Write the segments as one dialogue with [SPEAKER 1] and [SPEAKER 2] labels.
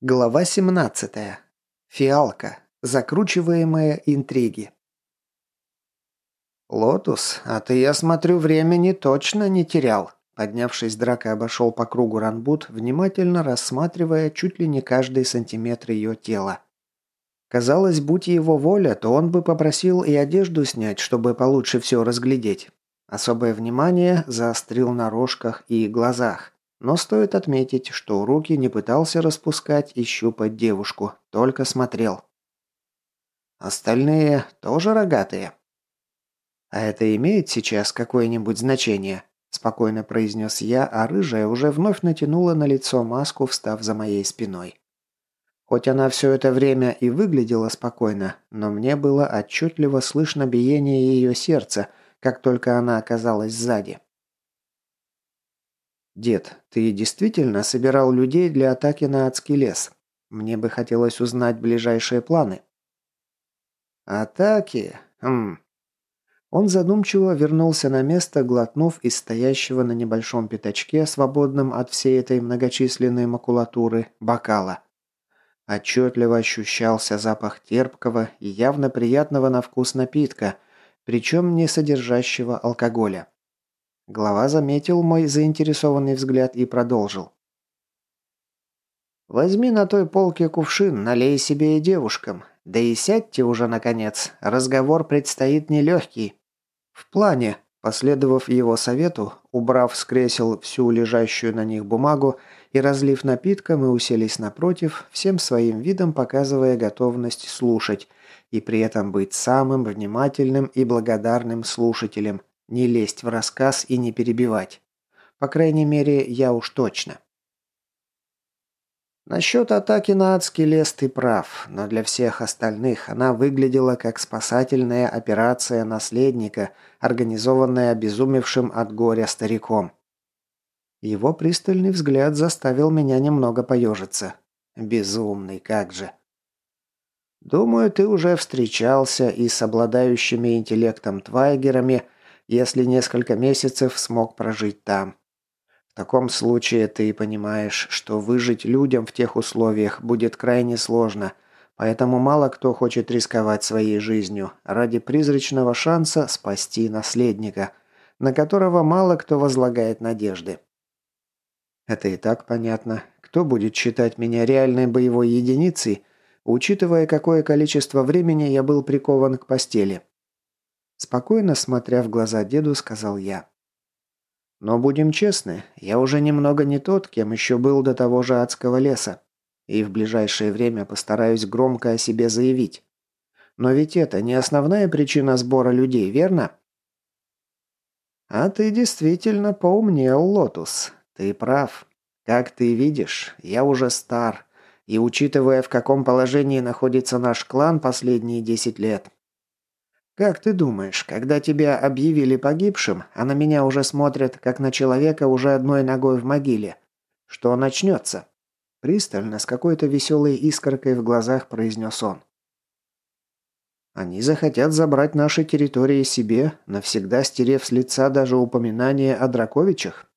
[SPEAKER 1] Глава 17. Фиалка. Закручиваемые интриги. «Лотус, а ты, я смотрю, времени точно не терял». Поднявшись, Драко обошел по кругу Ранбут, внимательно рассматривая чуть ли не каждый сантиметр ее тела. Казалось, будь его воля, то он бы попросил и одежду снять, чтобы получше все разглядеть. Особое внимание заострил на рожках и глазах. Но стоит отметить, что руки не пытался распускать и щупать девушку, только смотрел. Остальные тоже рогатые. А это имеет сейчас какое-нибудь значение? Спокойно произнес я, а рыжая уже вновь натянула на лицо маску, встав за моей спиной. Хоть она все это время и выглядела спокойно, но мне было отчетливо слышно биение ее сердца, как только она оказалась сзади. «Дед, ты действительно собирал людей для атаки на адский лес? Мне бы хотелось узнать ближайшие планы». «Атаки? Хм». Он задумчиво вернулся на место, глотнув из стоящего на небольшом пятачке, свободном от всей этой многочисленной макулатуры, бокала. Отчетливо ощущался запах терпкого и явно приятного на вкус напитка, причем не содержащего алкоголя. Глава заметил мой заинтересованный взгляд и продолжил. «Возьми на той полке кувшин, налей себе и девушкам. Да и сядьте уже, наконец. Разговор предстоит нелегкий». В плане, последовав его совету, убрав с кресел всю лежащую на них бумагу и разлив напитка, мы уселись напротив, всем своим видом показывая готовность слушать и при этом быть самым внимательным и благодарным слушателем, не лезть в рассказ и не перебивать. По крайней мере, я уж точно. Насчет атаки на адский лес ты прав, но для всех остальных она выглядела как спасательная операция наследника, организованная обезумевшим от горя стариком. Его пристальный взгляд заставил меня немного поежиться. Безумный, как же. Думаю, ты уже встречался и с обладающими интеллектом твайгерами – если несколько месяцев смог прожить там. В таком случае ты понимаешь, что выжить людям в тех условиях будет крайне сложно, поэтому мало кто хочет рисковать своей жизнью ради призрачного шанса спасти наследника, на которого мало кто возлагает надежды. Это и так понятно. Кто будет считать меня реальной боевой единицей, учитывая, какое количество времени я был прикован к постели? Спокойно смотря в глаза деду, сказал я. Но будем честны, я уже немного не тот, кем еще был до того же адского леса. И в ближайшее время постараюсь громко о себе заявить. Но ведь это не основная причина сбора людей, верно? А ты действительно поумнел, Лотус. Ты прав. Как ты видишь, я уже стар. И учитывая, в каком положении находится наш клан последние десять лет, как ты думаешь, когда тебя объявили погибшим, а на меня уже смотрят, как на человека уже одной ногой в могиле, что начнется?» Пристально, с какой-то веселой искоркой в глазах произнес он. «Они захотят забрать наши территории себе, навсегда стерев с лица даже упоминание о Драковичах?»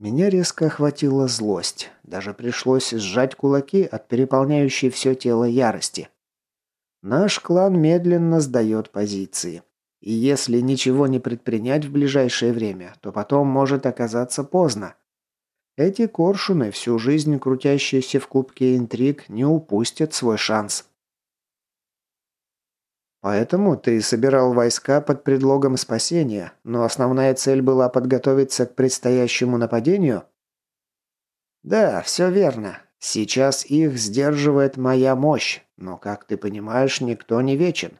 [SPEAKER 1] Меня резко охватила злость. Даже пришлось сжать кулаки от переполняющей все тело ярости. Наш клан медленно сдает позиции. И если ничего не предпринять в ближайшее время, то потом может оказаться поздно. Эти коршуны, всю жизнь крутящиеся в клубке интриг, не упустят свой шанс. Поэтому ты собирал войска под предлогом спасения, но основная цель была подготовиться к предстоящему нападению? Да, все верно. Сейчас их сдерживает моя мощь, но, как ты понимаешь, никто не вечен.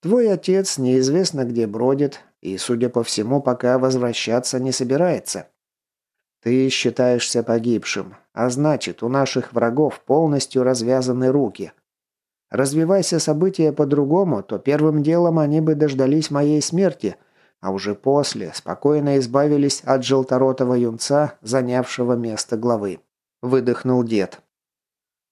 [SPEAKER 1] Твой отец неизвестно где бродит, и, судя по всему, пока возвращаться не собирается. Ты считаешься погибшим, а значит, у наших врагов полностью развязаны руки. Развивайся события по-другому, то первым делом они бы дождались моей смерти, а уже после спокойно избавились от желторотого юнца, занявшего место главы выдохнул дед.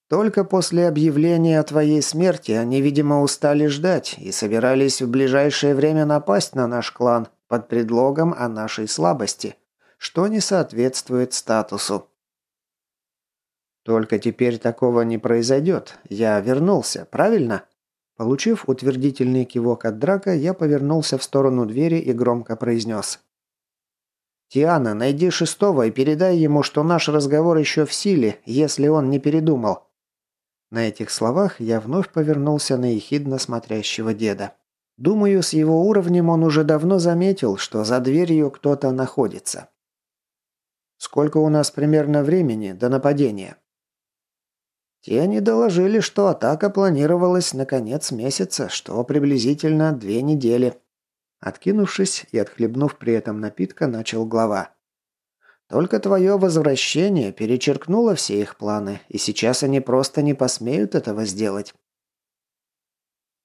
[SPEAKER 1] Только после объявления о твоей смерти они, видимо, устали ждать и собирались в ближайшее время напасть на наш клан под предлогом о нашей слабости, что не соответствует статусу. Только теперь такого не произойдет. Я вернулся, правильно? Получив утвердительный кивок от Драка, я повернулся в сторону двери и громко произнес. «Тиана, найди шестого и передай ему, что наш разговор еще в силе, если он не передумал». На этих словах я вновь повернулся на ехидно смотрящего деда. Думаю, с его уровнем он уже давно заметил, что за дверью кто-то находится. «Сколько у нас примерно времени до нападения?» Те не доложили, что атака планировалась на конец месяца, что приблизительно две недели. Откинувшись и отхлебнув при этом напитка, начал глава. Только твое возвращение перечеркнуло все их планы, и сейчас они просто не посмеют этого сделать.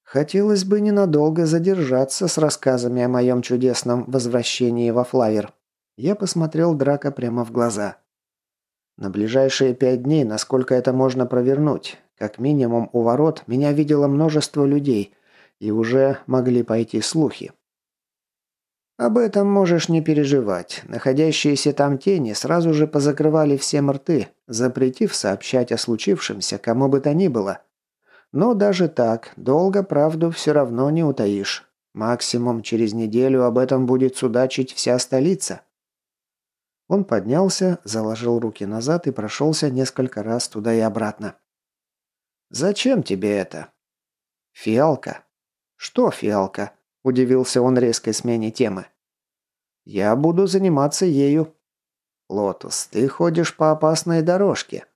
[SPEAKER 1] Хотелось бы ненадолго задержаться с рассказами о моем чудесном возвращении во Флавер. Я посмотрел Драка прямо в глаза. На ближайшие пять дней, насколько это можно провернуть. Как минимум у ворот меня видело множество людей, и уже могли пойти слухи. Об этом можешь не переживать. Находящиеся там тени сразу же позакрывали все рты, запретив сообщать о случившемся кому бы то ни было. Но даже так, долго правду все равно не утаишь. Максимум через неделю об этом будет судачить вся столица. Он поднялся, заложил руки назад и прошелся несколько раз туда и обратно. «Зачем тебе это?» «Фиалка». «Что фиалка?» – удивился он резкой смене темы. «Я буду заниматься ею». «Лотус, ты ходишь по опасной дорожке».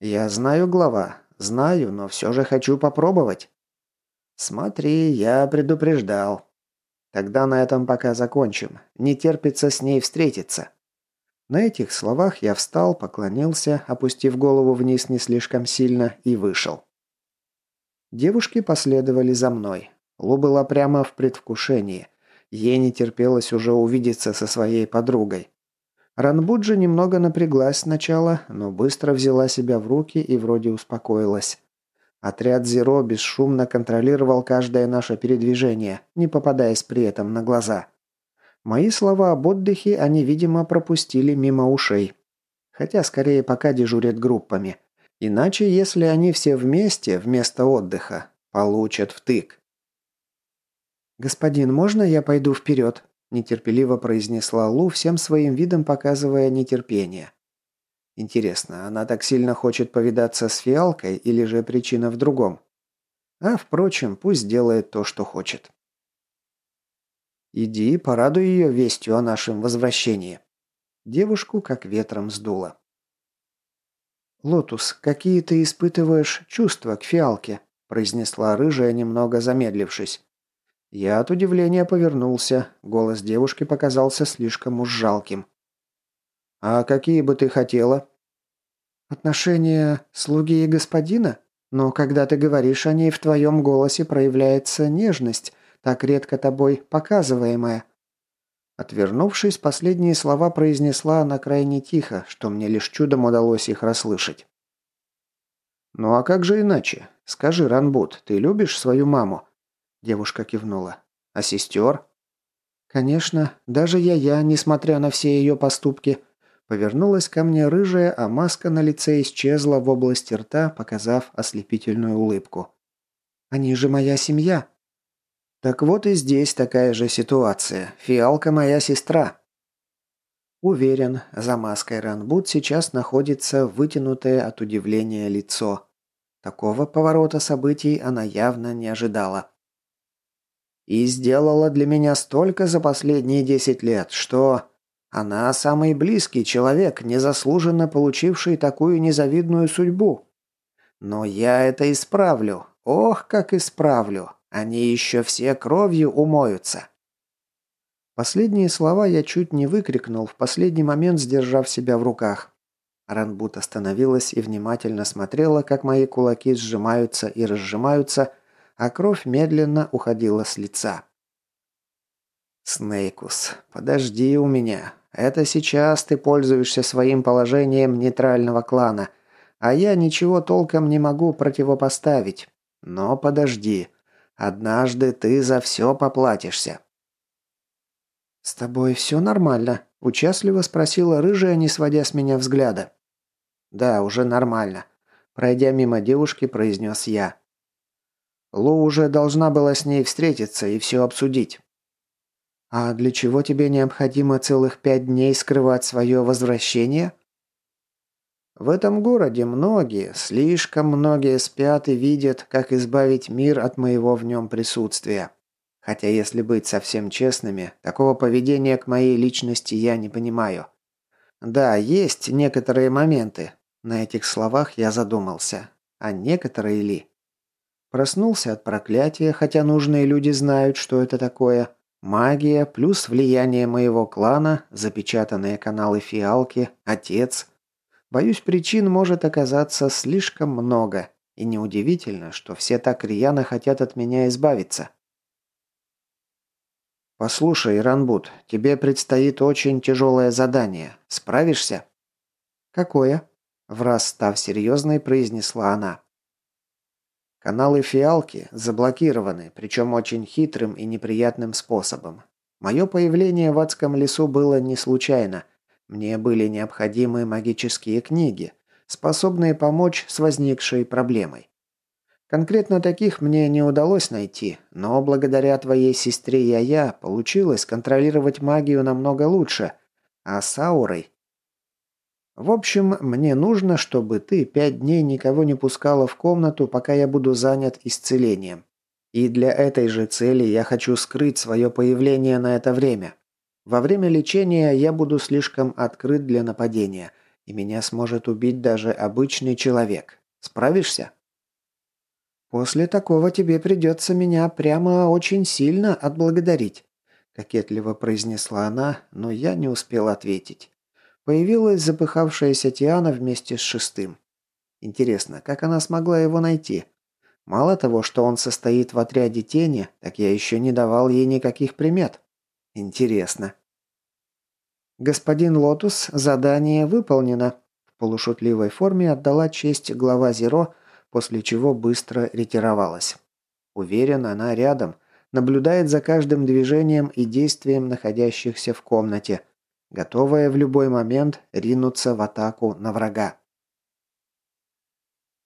[SPEAKER 1] «Я знаю, глава, знаю, но все же хочу попробовать». «Смотри, я предупреждал». «Тогда на этом пока закончим. Не терпится с ней встретиться». На этих словах я встал, поклонился, опустив голову вниз не слишком сильно, и вышел. Девушки последовали за мной. Лу была прямо в предвкушении. Ей не терпелось уже увидеться со своей подругой. Ранбуджи немного напряглась сначала, но быстро взяла себя в руки и вроде успокоилась. Отряд Зеро бесшумно контролировал каждое наше передвижение, не попадаясь при этом на глаза. Мои слова об отдыхе они, видимо, пропустили мимо ушей. Хотя скорее пока дежурят группами. Иначе, если они все вместе, вместо отдыха, получат втык. «Господин, можно я пойду вперед?» – нетерпеливо произнесла Лу, всем своим видом показывая нетерпение. Интересно, она так сильно хочет повидаться с фиалкой или же причина в другом? А, впрочем, пусть делает то, что хочет. Иди, порадуй ее вестью о нашем возвращении». Девушку как ветром сдуло. «Лотус, какие ты испытываешь чувства к фиалке?» произнесла рыжая, немного замедлившись. Я от удивления повернулся. Голос девушки показался слишком уж жалким. «А какие бы ты хотела?» «Отношения слуги и господина? Но когда ты говоришь о ней, в твоем голосе проявляется нежность, так редко тобой показываемое». Отвернувшись, последние слова произнесла она крайне тихо, что мне лишь чудом удалось их расслышать. «Ну а как же иначе? Скажи, Ранбут, ты любишь свою маму?» Девушка кивнула. «А сестер?» «Конечно, даже я-я, несмотря на все ее поступки». Повернулась ко мне рыжая, а маска на лице исчезла в области рта, показав ослепительную улыбку. «Они же моя семья. Так вот и здесь такая же ситуация. Фиалка моя сестра. Уверен, за маской Ранбут сейчас находится вытянутое от удивления лицо. Такого поворота событий она явно не ожидала. И сделала для меня столько за последние десять лет, что... Она самый близкий человек, незаслуженно получивший такую незавидную судьбу. Но я это исправлю. Ох, как исправлю. Они еще все кровью умоются. Последние слова я чуть не выкрикнул, в последний момент сдержав себя в руках. Ранбут остановилась и внимательно смотрела, как мои кулаки сжимаются и разжимаются, а кровь медленно уходила с лица. «Снейкус, подожди у меня. Это сейчас ты пользуешься своим положением нейтрального клана, а я ничего толком не могу противопоставить. Но подожди. Однажды ты за все поплатишься». «С тобой все нормально?» – участливо спросила рыжая, не сводя с меня взгляда. Да, уже нормально. Пройдя мимо девушки, произнес я. Лу уже должна была с ней встретиться и все обсудить. «А для чего тебе необходимо целых пять дней скрывать свое возвращение?» В этом городе многие, слишком многие спят и видят, как избавить мир от моего в нем присутствия. Хотя, если быть совсем честными, такого поведения к моей личности я не понимаю. Да, есть некоторые моменты. На этих словах я задумался. А некоторые ли? Проснулся от проклятия, хотя нужные люди знают, что это такое. Магия плюс влияние моего клана, запечатанные каналы фиалки, отец – Боюсь, причин может оказаться слишком много, и неудивительно, что все так рьяно хотят от меня избавиться. «Послушай, Ранбут, тебе предстоит очень тяжелое задание. Справишься?» «Какое?» – враз став серьезной, произнесла она. Каналы фиалки заблокированы, причем очень хитрым и неприятным способом. Мое появление в адском лесу было не случайно – мне были необходимы магические книги, способные помочь с возникшей проблемой. Конкретно таких мне не удалось найти, но благодаря твоей сестре Яя получилось контролировать магию намного лучше, а с аурой... В общем, мне нужно, чтобы ты пять дней никого не пускала в комнату, пока я буду занят исцелением. И для этой же цели я хочу скрыть свое появление на это время. Во время лечения я буду слишком открыт для нападения, и меня сможет убить даже обычный человек. Справишься? После такого тебе придется меня прямо очень сильно отблагодарить, кокетливо произнесла она, но я не успел ответить. Появилась запыхавшаяся Тиана вместе с шестым. Интересно, как она смогла его найти? Мало того, что он состоит в отряде тени, так я еще не давал ей никаких примет. Интересно. Господин Лотус, задание выполнено. В полушутливой форме отдала честь глава Зеро, после чего быстро ретировалась. Уверен, она рядом, наблюдает за каждым движением и действием находящихся в комнате, готовая в любой момент ринуться в атаку на врага.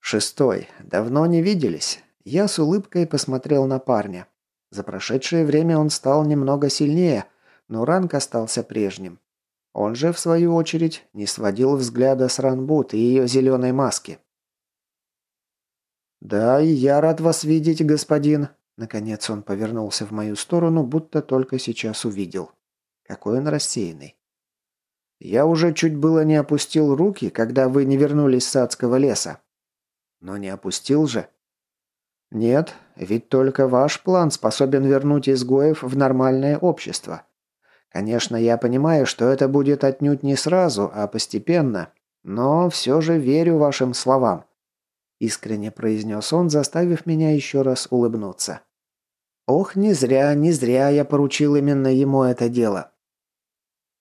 [SPEAKER 1] Шестой. Давно не виделись. Я с улыбкой посмотрел на парня. За прошедшее время он стал немного сильнее, но ранг остался прежним. Он же, в свою очередь, не сводил взгляда с Ранбут и ее зеленой маски. «Да, и я рад вас видеть, господин». Наконец он повернулся в мою сторону, будто только сейчас увидел. Какой он рассеянный. «Я уже чуть было не опустил руки, когда вы не вернулись с адского леса. Но не опустил же. Нет, ведь только ваш план способен вернуть изгоев в нормальное общество. Конечно, я понимаю, что это будет отнюдь не сразу, а постепенно, но все же верю вашим словам», – искренне произнес он, заставив меня еще раз улыбнуться. «Ох, не зря, не зря я поручил именно ему это дело».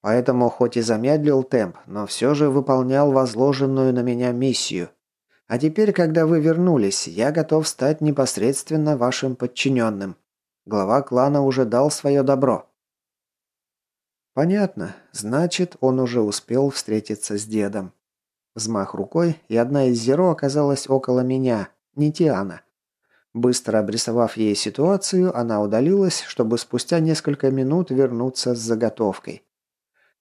[SPEAKER 1] Поэтому хоть и замедлил темп, но все же выполнял возложенную на меня миссию – а теперь, когда вы вернулись, я готов стать непосредственно вашим подчиненным. Глава клана уже дал свое добро». «Понятно. Значит, он уже успел встретиться с дедом». Взмах рукой, и одна из зеро оказалась около меня, не Тиана. Быстро обрисовав ей ситуацию, она удалилась, чтобы спустя несколько минут вернуться с заготовкой.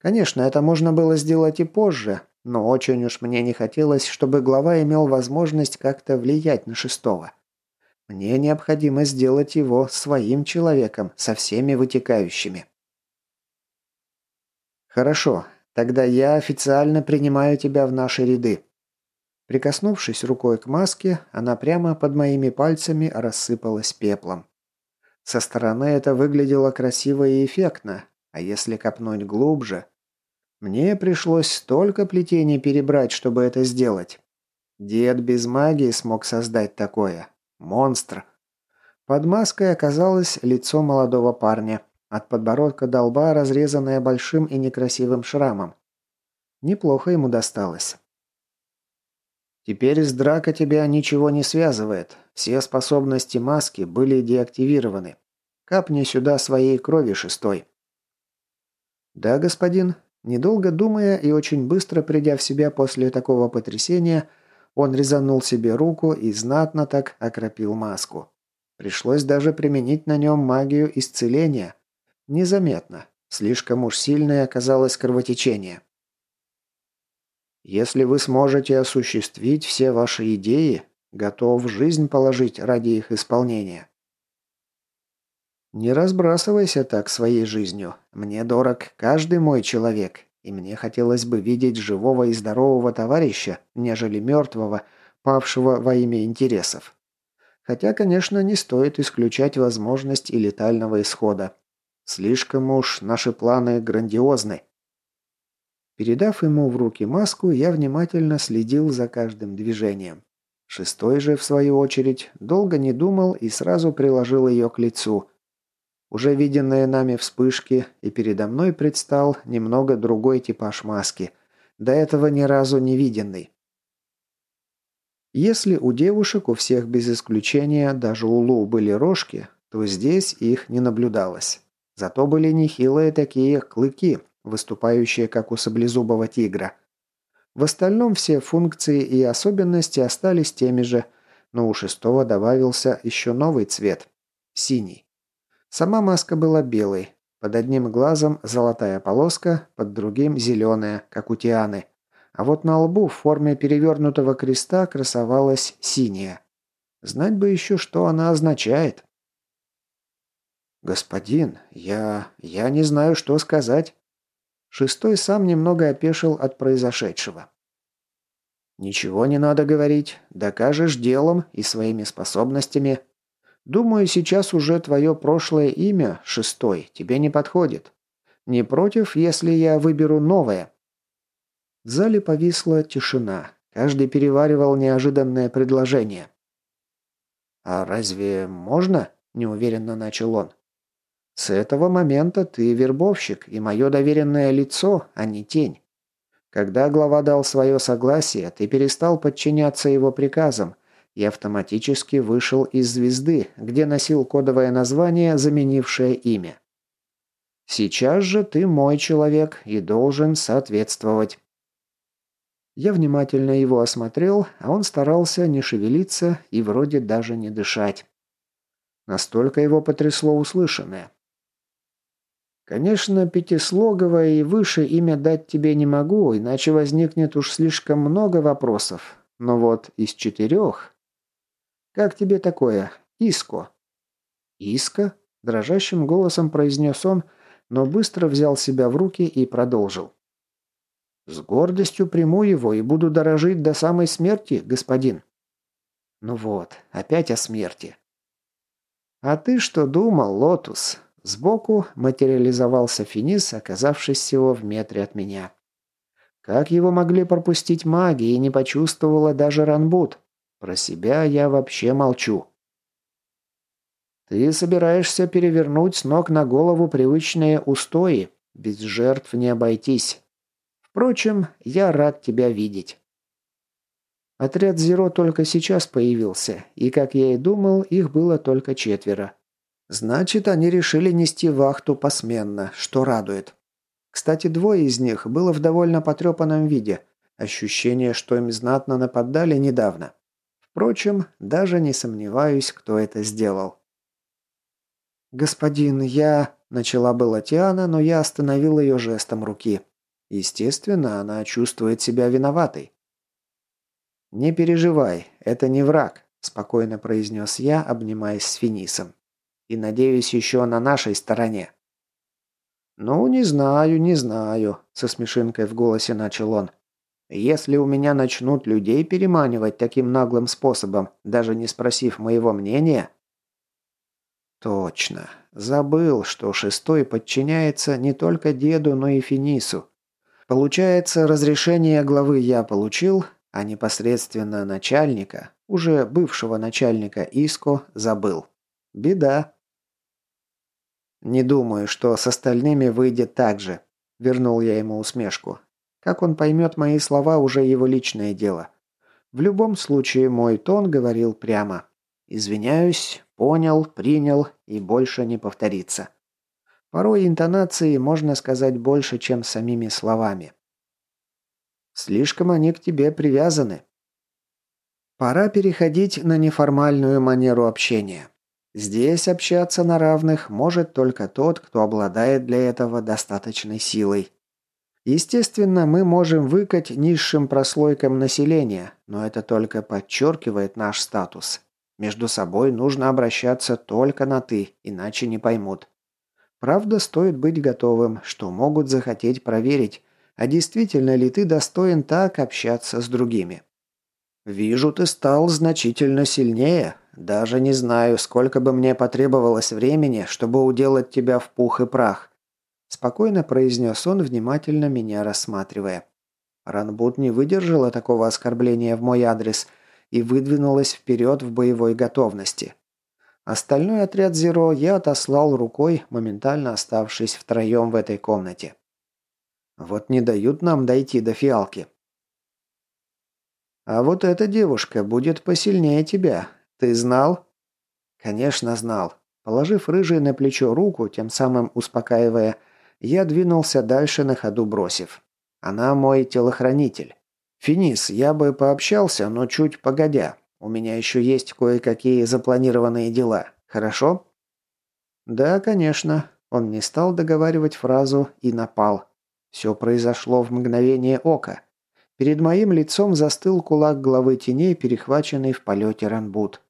[SPEAKER 1] Конечно, это можно было сделать и позже, но очень уж мне не хотелось, чтобы глава имел возможность как-то влиять на шестого. Мне необходимо сделать его своим человеком, со всеми вытекающими. Хорошо, тогда я официально принимаю тебя в наши ряды. Прикоснувшись рукой к маске, она прямо под моими пальцами рассыпалась пеплом. Со стороны это выглядело красиво и эффектно, а если копнуть глубже, мне пришлось столько плетений перебрать, чтобы это сделать. Дед без магии смог создать такое. Монстр. Под маской оказалось лицо молодого парня. От подбородка до лба разрезанное большим и некрасивым шрамом. Неплохо ему досталось. Теперь с драка тебя ничего не связывает. Все способности маски были деактивированы. Капни сюда своей крови шестой. Да, господин, Недолго думая и очень быстро придя в себя после такого потрясения, он резанул себе руку и знатно так окропил маску. Пришлось даже применить на нем магию исцеления. Незаметно. Слишком уж сильное оказалось кровотечение. Если вы сможете осуществить все ваши идеи, готов жизнь положить ради их исполнения. Не разбрасывайся так своей жизнью. Мне дорог каждый мой человек, и мне хотелось бы видеть живого и здорового товарища, нежели мертвого, павшего во имя интересов. Хотя, конечно, не стоит исключать возможность и летального исхода. Слишком уж наши планы грандиозны. Передав ему в руки маску, я внимательно следил за каждым движением. Шестой же, в свою очередь, долго не думал и сразу приложил ее к лицу. Уже виденные нами вспышки, и передо мной предстал немного другой типаж маски, до этого ни разу не виденный. Если у девушек у всех без исключения, даже у Лу были рожки, то здесь их не наблюдалось. Зато были нехилые такие клыки, выступающие как у саблезубого тигра. В остальном все функции и особенности остались теми же, но у шестого добавился еще новый цвет – синий. Сама маска была белой, под одним глазом золотая полоска, под другим зеленая, как у Тианы – а вот на лбу в форме перевернутого креста красовалась синяя. Знать бы еще, что она означает. «Господин, я... я не знаю, что сказать». Шестой сам немного опешил от произошедшего. «Ничего не надо говорить. Докажешь делом и своими способностями. Думаю, сейчас уже твое прошлое имя, Шестой, тебе не подходит. Не против, если я выберу новое?» В зале повисла тишина. Каждый переваривал неожиданное предложение. «А разве можно?» – неуверенно начал он. «С этого момента ты вербовщик и мое доверенное лицо, а не тень. Когда глава дал свое согласие, ты перестал подчиняться его приказам и автоматически вышел из звезды, где носил кодовое название, заменившее имя. Сейчас же ты мой человек и должен соответствовать. Я внимательно его осмотрел, а он старался не шевелиться и вроде даже не дышать. Настолько его потрясло услышанное. Конечно, пятислоговое и выше имя дать тебе не могу, иначе возникнет уж слишком много вопросов. Но вот из четырех... Как тебе такое? Иско. Иско? Дрожащим голосом произнес он, но быстро взял себя в руки и продолжил. С гордостью приму его и буду дорожить до самой смерти, господин. Ну вот, опять о смерти. А ты что думал, Лотус? Сбоку материализовался Финис, оказавшись всего в метре от меня. Как его могли пропустить маги и не почувствовала даже Ранбут? Про себя я вообще молчу. Ты собираешься перевернуть с ног на голову привычные устои. Без жертв не обойтись. Впрочем, я рад тебя видеть. Отряд Зеро только сейчас появился, и, как я и думал, их было только четверо. Значит, они решили нести вахту посменно, что радует. Кстати, двое из них было в довольно потрепанном виде. Ощущение, что им знатно нападали недавно. Впрочем, даже не сомневаюсь, кто это сделал. «Господин, я...» – начала была Тиана, но я остановил ее жестом руки. Естественно, она чувствует себя виноватой. «Не переживай, это не враг», – спокойно произнес я, обнимаясь с Финисом. «И надеюсь, еще на нашей стороне». «Ну, не знаю, не знаю», – со смешинкой в голосе начал он. «Если у меня начнут людей переманивать таким наглым способом, даже не спросив моего мнения...» «Точно. Забыл, что шестой подчиняется не только деду, но и Финису. Получается, разрешение главы я получил, а непосредственно начальника, уже бывшего начальника ИСКО, забыл. Беда. Не думаю, что с остальными выйдет так же. Вернул я ему усмешку. Как он поймет мои слова, уже его личное дело. В любом случае, мой тон говорил прямо. Извиняюсь, понял, принял и больше не повторится. Порой интонации можно сказать больше, чем самими словами. Слишком они к тебе привязаны. Пора переходить на неформальную манеру общения. Здесь общаться на равных может только тот, кто обладает для этого достаточной силой. Естественно, мы можем выкать низшим прослойкам населения, но это только подчеркивает наш статус. Между собой нужно обращаться только на «ты», иначе не поймут. Правда, стоит быть готовым, что могут захотеть проверить, а действительно ли ты достоин так общаться с другими. «Вижу, ты стал значительно сильнее. Даже не знаю, сколько бы мне потребовалось времени, чтобы уделать тебя в пух и прах. Спокойно произнес он, внимательно меня рассматривая. Ранбут не выдержала такого оскорбления в мой адрес и выдвинулась вперед в боевой готовности. Остальной отряд Зеро я отослал рукой, моментально оставшись втроем в этой комнате. Вот не дают нам дойти до фиалки. А вот эта девушка будет посильнее тебя. Ты знал? Конечно, знал. Положив рыжий на плечо руку, тем самым успокаивая, я двинулся дальше на ходу бросив. Она мой телохранитель. Финис, я бы пообщался, но чуть погодя. У меня еще есть кое-какие запланированные дела. Хорошо? Да, конечно. Он не стал договаривать фразу и напал. Все произошло в мгновение ока. Перед моим лицом застыл кулак главы теней, перехваченный в полете Ранбут.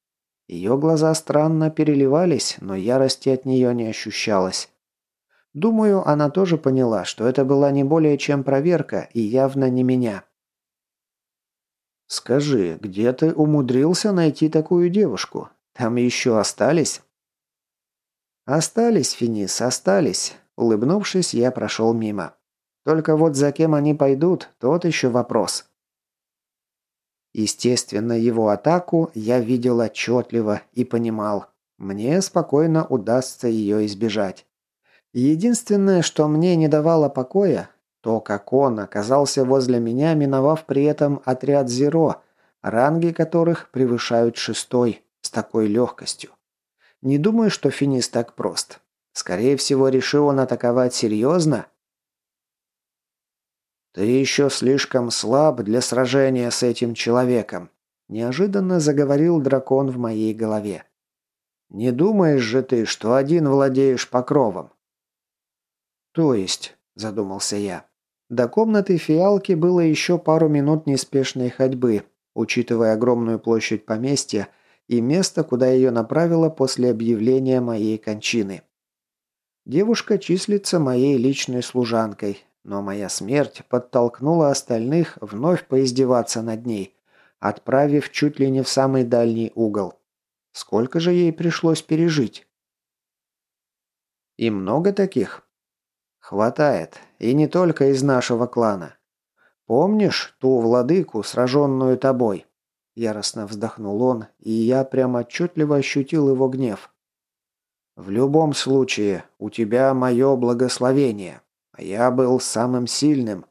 [SPEAKER 1] Ее глаза странно переливались, но ярости от нее не ощущалось. Думаю, она тоже поняла, что это была не более чем проверка и явно не меня. «Скажи, где ты умудрился найти такую девушку? Там еще остались?» «Остались, Финис, остались». Улыбнувшись, я прошел мимо. «Только вот за кем они пойдут, тот еще вопрос». Естественно, его атаку я видел отчетливо и понимал. Мне спокойно удастся ее избежать. Единственное, что мне не давало покоя, то, как он оказался возле меня, миновав при этом отряд Зеро, ранги которых превышают шестой с такой легкостью. Не думаю, что Финис так прост. Скорее всего, решил он атаковать серьезно. «Ты еще слишком слаб для сражения с этим человеком», неожиданно заговорил дракон в моей голове. «Не думаешь же ты, что один владеешь покровом? «То есть», – задумался я. До комнаты фиалки было еще пару минут неспешной ходьбы, учитывая огромную площадь поместья и место, куда ее направило после объявления моей кончины. Девушка числится моей личной служанкой, но моя смерть подтолкнула остальных вновь поиздеваться над ней, отправив чуть ли не в самый дальний угол. Сколько же ей пришлось пережить? И много таких? «Хватает. И не только из нашего клана. Помнишь ту владыку, сраженную тобой?» Яростно вздохнул он, и я прямо отчетливо ощутил его гнев. «В любом случае, у тебя мое благословение. Я был самым сильным.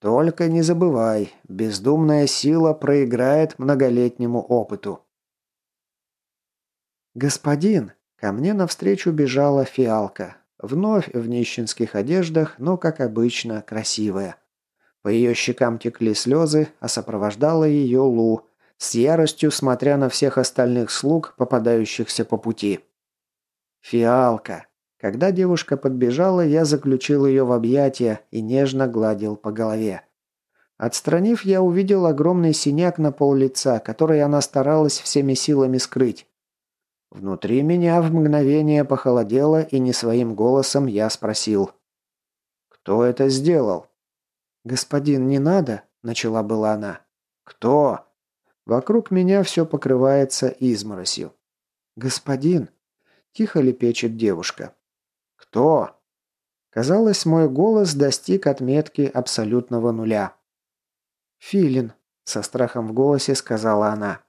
[SPEAKER 1] Только не забывай, бездумная сила проиграет многолетнему опыту». «Господин!» Ко мне навстречу бежала фиалка, Вновь в нищенских одеждах, но, как обычно, красивая. По ее щекам текли слезы, а сопровождала ее Лу, с яростью смотря на всех остальных слуг, попадающихся по пути. «Фиалка!» Когда девушка подбежала, я заключил ее в объятия и нежно гладил по голове. Отстранив, я увидел огромный синяк на пол лица, который она старалась всеми силами скрыть. Внутри меня в мгновение похолодело, и не своим голосом я спросил. «Кто это сделал?» «Господин, не надо», — начала была она. «Кто?» Вокруг меня все покрывается изморосью. «Господин», — тихо лепечет девушка. «Кто?» Казалось, мой голос достиг отметки абсолютного нуля. «Филин», — со страхом в голосе сказала она.